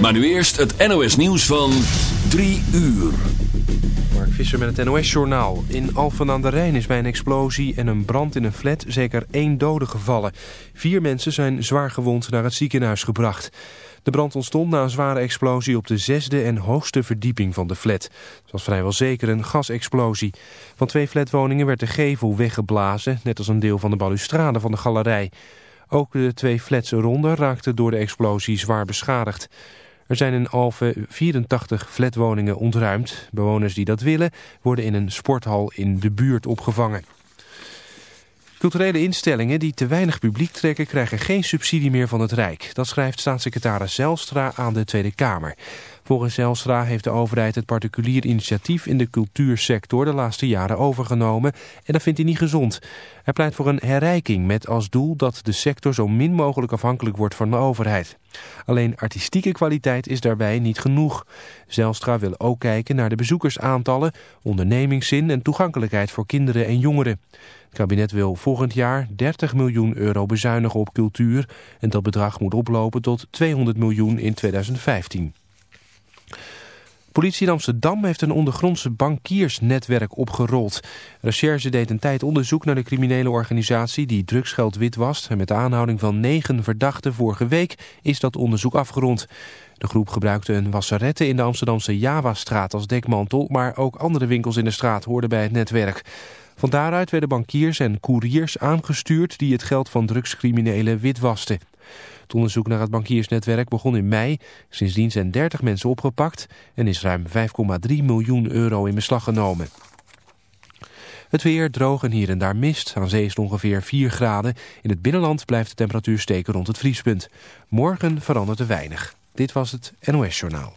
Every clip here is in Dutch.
Maar nu eerst het NOS nieuws van 3 uur. Mark Visser met het NOS-journaal. In Alphen aan de Rijn is bij een explosie en een brand in een flat zeker één dode gevallen. Vier mensen zijn zwaar gewond naar het ziekenhuis gebracht. De brand ontstond na een zware explosie op de zesde en hoogste verdieping van de flat. Het was vrijwel zeker een gasexplosie. Van twee flatwoningen werd de gevel weggeblazen, net als een deel van de balustrade van de galerij. Ook de twee flats eronder raakten door de explosie zwaar beschadigd. Er zijn in Alphen 84 flatwoningen ontruimd. Bewoners die dat willen worden in een sporthal in de buurt opgevangen. Culturele instellingen die te weinig publiek trekken krijgen geen subsidie meer van het Rijk. Dat schrijft staatssecretaris Zelstra aan de Tweede Kamer. Volgens Zelstra heeft de overheid het particulier initiatief in de cultuursector de laatste jaren overgenomen en dat vindt hij niet gezond. Hij pleit voor een herrijking met als doel dat de sector zo min mogelijk afhankelijk wordt van de overheid. Alleen artistieke kwaliteit is daarbij niet genoeg. Zelstra wil ook kijken naar de bezoekersaantallen, ondernemingszin en toegankelijkheid voor kinderen en jongeren. Het kabinet wil volgend jaar 30 miljoen euro bezuinigen op cultuur en dat bedrag moet oplopen tot 200 miljoen in 2015. Politie in Amsterdam heeft een ondergrondse bankiersnetwerk opgerold. Recherche deed een tijd onderzoek naar de criminele organisatie die drugsgeld witwast. En met de aanhouding van negen verdachten vorige week is dat onderzoek afgerond. De groep gebruikte een wasserette in de Amsterdamse Java-straat als dekmantel... maar ook andere winkels in de straat hoorden bij het netwerk. Van daaruit werden bankiers en couriers aangestuurd die het geld van drugscriminelen witwasten. Het onderzoek naar het bankiersnetwerk begon in mei. Sindsdien zijn 30 mensen opgepakt en is ruim 5,3 miljoen euro in beslag genomen. Het weer droog en hier en daar mist. Aan zee is het ongeveer 4 graden. In het binnenland blijft de temperatuur steken rond het vriespunt. Morgen verandert er weinig. Dit was het NOS Journaal.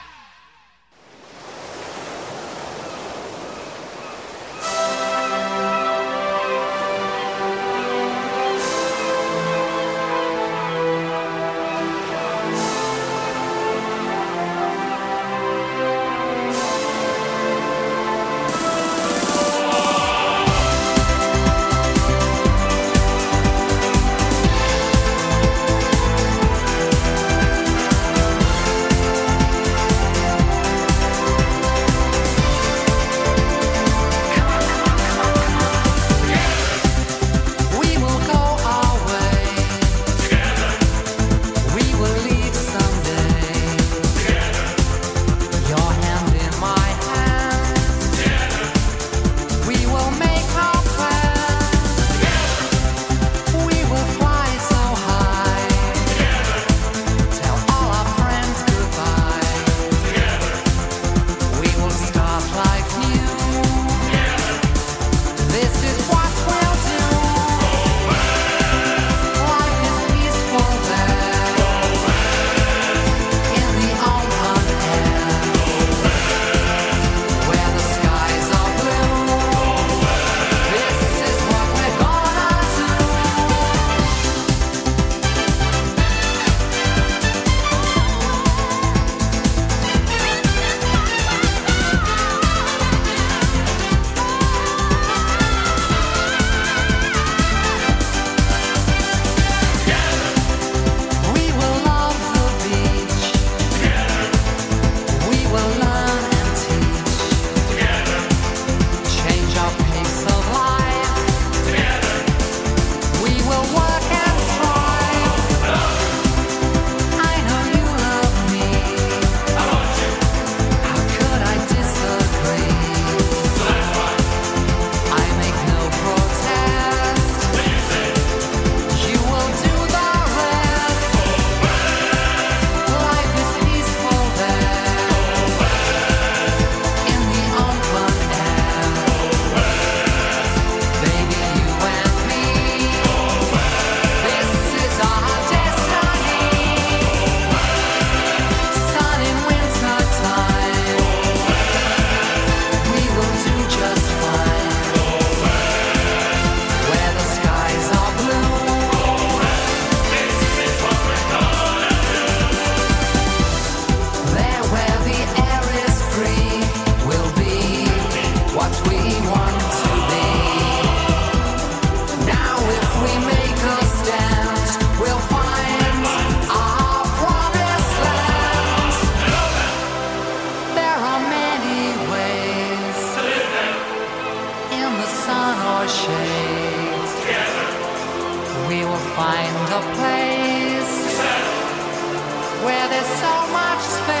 much space.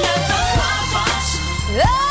Oh!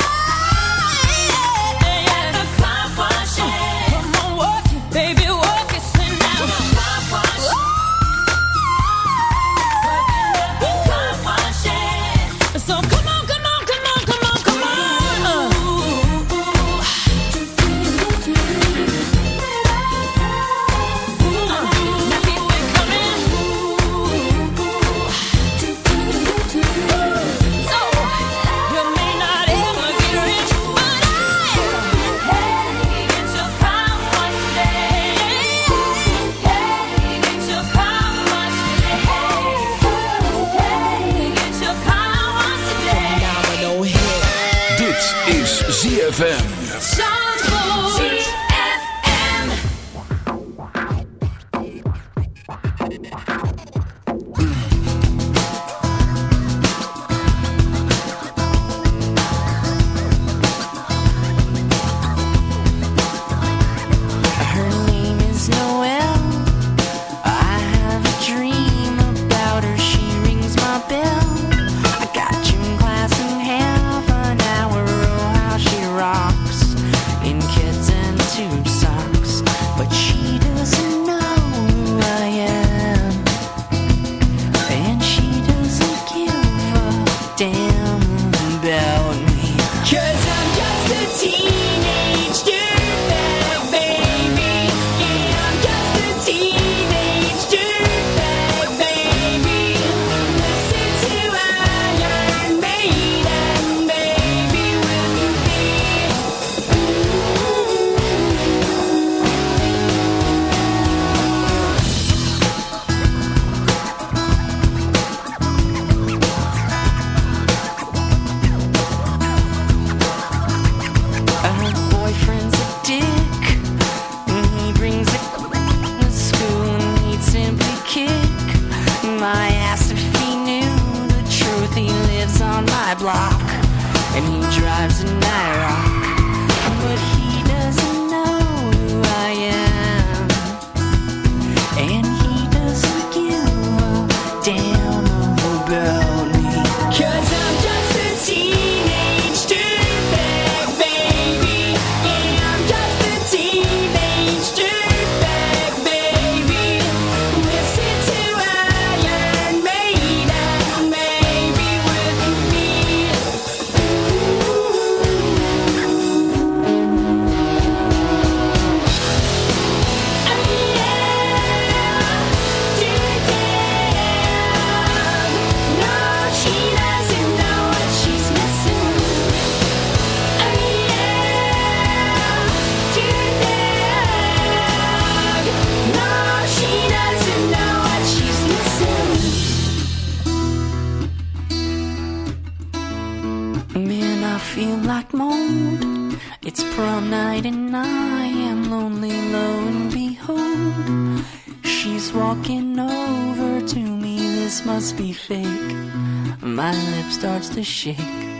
To shake.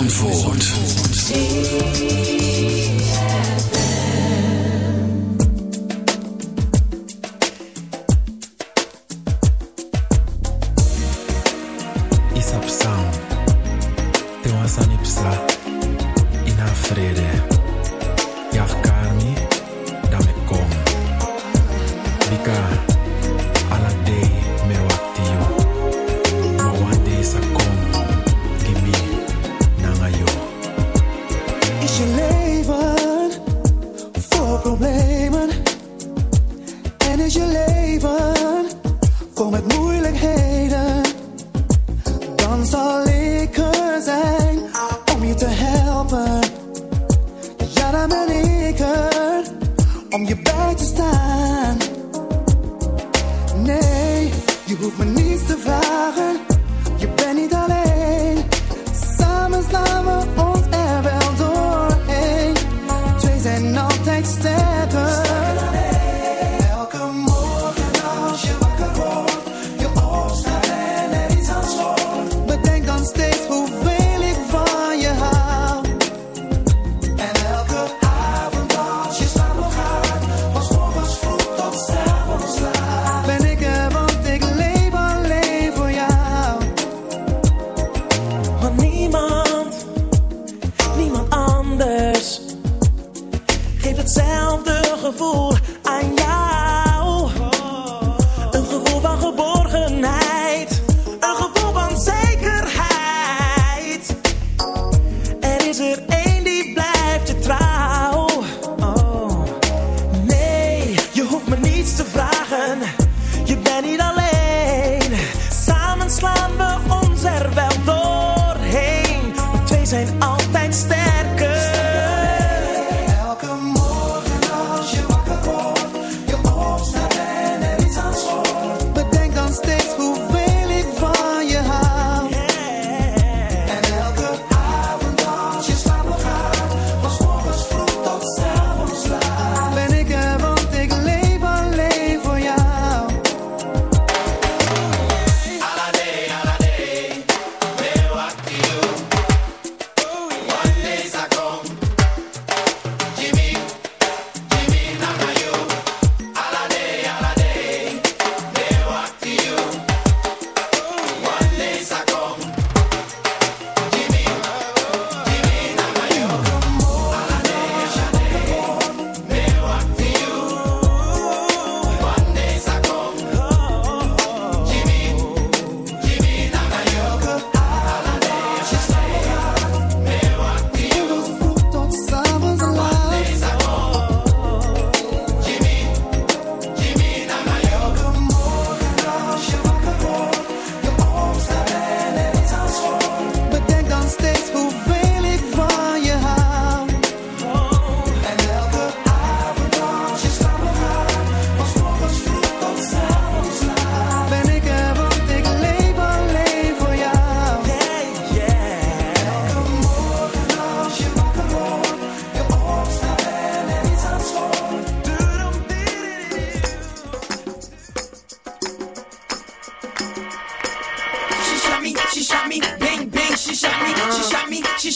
Zandvoort.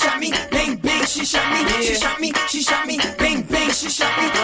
shot me, bang bang, she shot me, she shot me, she shot me, bang bang, she shot me.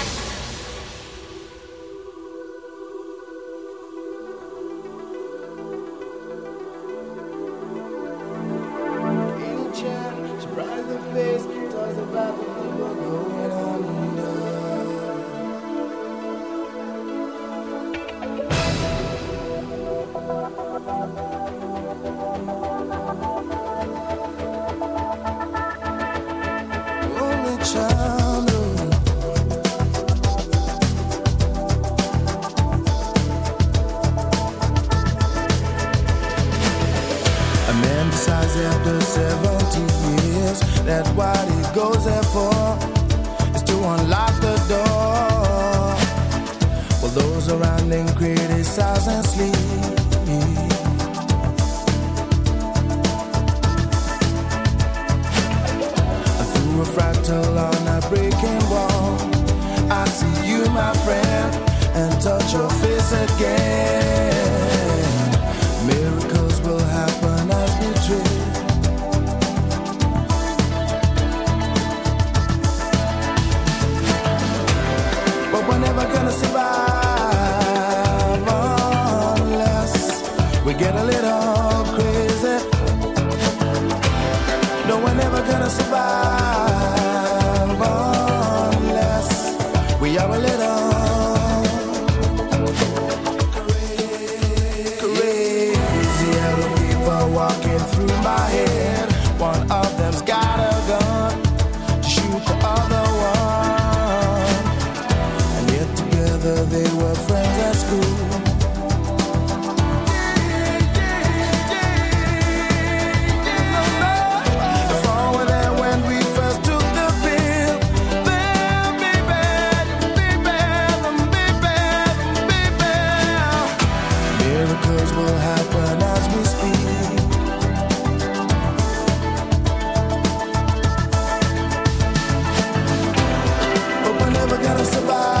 after 70 years. That's what he goes there for. and touch your face again. survive.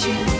Vision.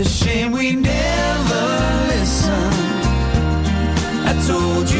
a shame we never listened. I told you.